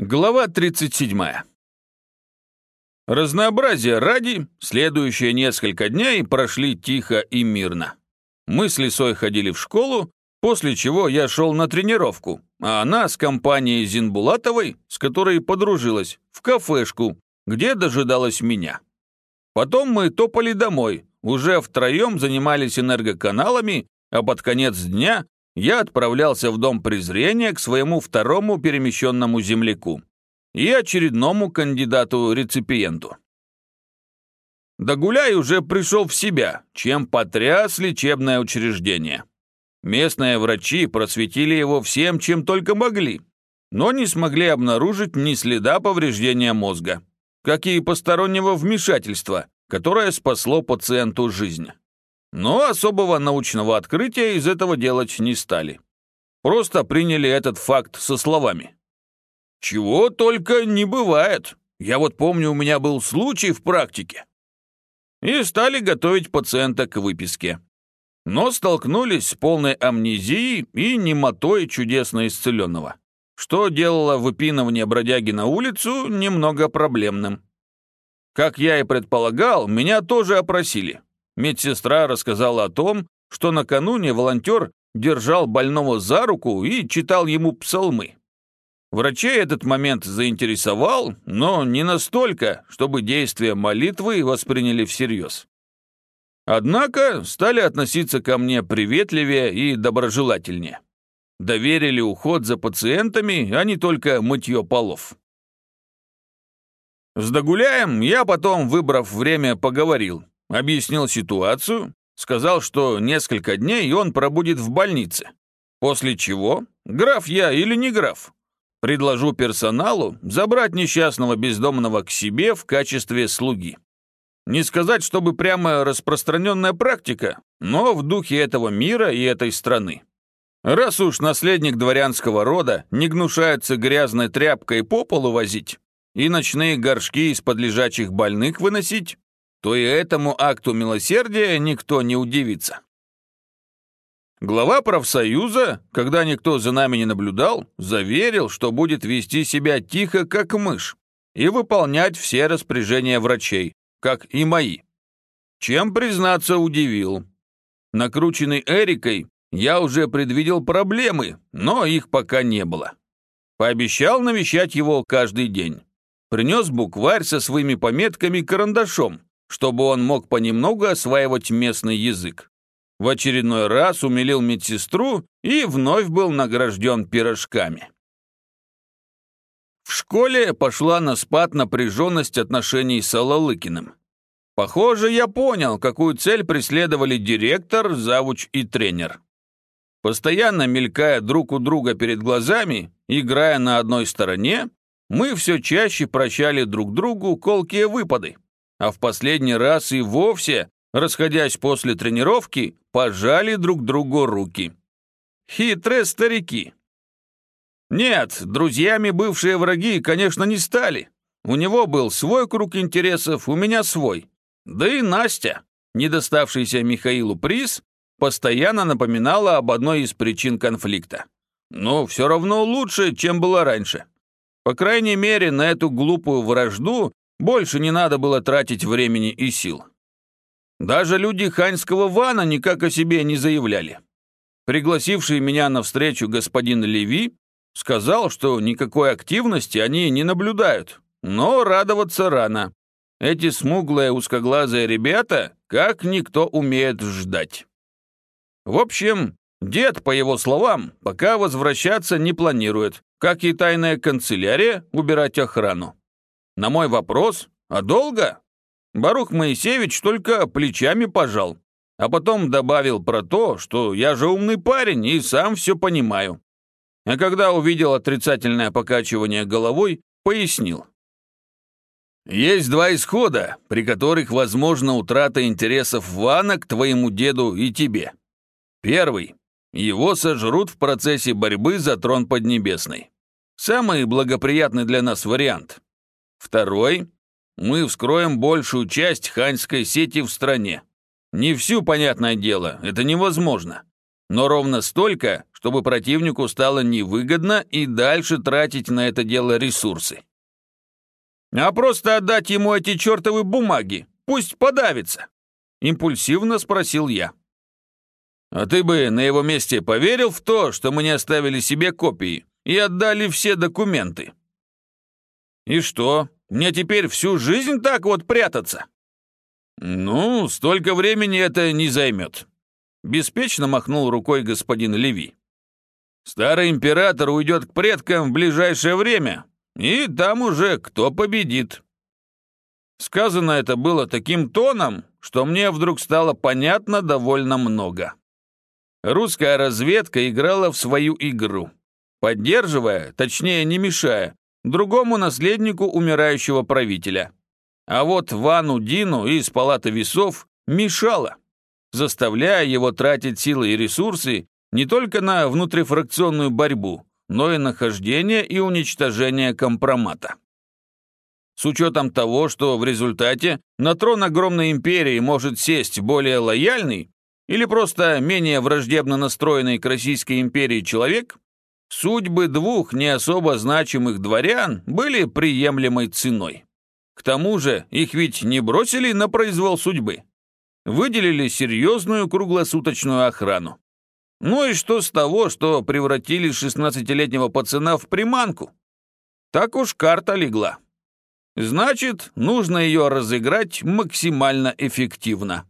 Глава 37. Разнообразие ради, следующие несколько дней прошли тихо и мирно. Мы с Лисой ходили в школу, после чего я шел на тренировку, а она с компанией Зинбулатовой, с которой подружилась, в кафешку, где дожидалась меня. Потом мы топали домой, уже втроем занимались энергоканалами, а под конец дня я отправлялся в дом презрения к своему второму перемещенному земляку и очередному кандидату-реципиенту. Догуляй уже пришел в себя, чем потряс лечебное учреждение. Местные врачи просветили его всем, чем только могли, но не смогли обнаружить ни следа повреждения мозга, как и постороннего вмешательства, которое спасло пациенту жизнь. Но особого научного открытия из этого делать не стали. Просто приняли этот факт со словами. «Чего только не бывает. Я вот помню, у меня был случай в практике». И стали готовить пациента к выписке. Но столкнулись с полной амнезией и немотой чудесно исцеленного, что делало выпинывание бродяги на улицу немного проблемным. Как я и предполагал, меня тоже опросили, Медсестра рассказала о том, что накануне волонтер держал больного за руку и читал ему псалмы. Врачей этот момент заинтересовал, но не настолько, чтобы действия молитвы восприняли всерьез. Однако стали относиться ко мне приветливее и доброжелательнее. Доверили уход за пациентами, а не только мытье полов. С Догуляем я потом, выбрав время, поговорил, Объяснил ситуацию, сказал, что несколько дней он пробудет в больнице. После чего, граф я или не граф, предложу персоналу забрать несчастного бездомного к себе в качестве слуги. Не сказать, чтобы прямо распространенная практика, но в духе этого мира и этой страны. Раз уж наследник дворянского рода не гнушается грязной тряпкой по полу возить и ночные горшки из-под лежачих больных выносить, то и этому акту милосердия никто не удивится. Глава профсоюза, когда никто за нами не наблюдал, заверил, что будет вести себя тихо, как мышь, и выполнять все распоряжения врачей, как и мои. Чем, признаться, удивил. Накрученный Эрикой, я уже предвидел проблемы, но их пока не было. Пообещал навещать его каждый день. Принес букварь со своими пометками карандашом, чтобы он мог понемногу осваивать местный язык. В очередной раз умилил медсестру и вновь был награжден пирожками. В школе пошла на спад напряженность отношений с Алалыкиным. Похоже, я понял, какую цель преследовали директор, завуч и тренер. Постоянно мелькая друг у друга перед глазами, играя на одной стороне, мы все чаще прощали друг другу колкие выпады а в последний раз и вовсе, расходясь после тренировки, пожали друг другу руки. Хитрые старики. Нет, друзьями бывшие враги, конечно, не стали. У него был свой круг интересов, у меня свой. Да и Настя, не доставшийся Михаилу приз, постоянно напоминала об одной из причин конфликта. Но все равно лучше, чем было раньше. По крайней мере, на эту глупую вражду больше не надо было тратить времени и сил. Даже люди ханьского вана никак о себе не заявляли. Пригласивший меня на встречу господин Леви сказал, что никакой активности они не наблюдают, но радоваться рано. Эти смуглые узкоглазые ребята как никто умеет ждать. В общем, дед, по его словам, пока возвращаться не планирует, как и тайная канцелярия убирать охрану. На мой вопрос, а долго? Барух Моисеевич только плечами пожал, а потом добавил про то, что я же умный парень и сам все понимаю. А когда увидел отрицательное покачивание головой, пояснил. Есть два исхода, при которых возможна утрата интересов Вана к твоему деду и тебе. Первый. Его сожрут в процессе борьбы за трон Поднебесный. Самый благоприятный для нас вариант. Второй – мы вскроем большую часть ханьской сети в стране. Не всю, понятное дело, это невозможно. но ровно столько, чтобы противнику стало невыгодно и дальше тратить на это дело ресурсы. А просто отдать ему эти чертовы бумаги, пусть подавится, импульсивно спросил я. А ты бы на его месте поверил в то, что мы не оставили себе копии и отдали все документы? И что, мне теперь всю жизнь так вот прятаться? Ну, столько времени это не займет. Беспечно махнул рукой господин Леви. Старый император уйдет к предкам в ближайшее время, и там уже кто победит. Сказано это было таким тоном, что мне вдруг стало понятно довольно много. Русская разведка играла в свою игру, поддерживая, точнее не мешая, другому наследнику умирающего правителя. А вот Вану Дину из палаты весов мешала, заставляя его тратить силы и ресурсы не только на внутрифракционную борьбу, но и нахождение и уничтожение компромата. С учетом того, что в результате на трон огромной империи может сесть более лояльный или просто менее враждебно настроенный к Российской империи человек, судьбы двух не особо значимых дворян были приемлемой ценой. К тому же их ведь не бросили на произвол судьбы. Выделили серьезную круглосуточную охрану. Ну и что с того, что превратили 16-летнего пацана в приманку? Так уж карта легла. Значит, нужно ее разыграть максимально эффективно.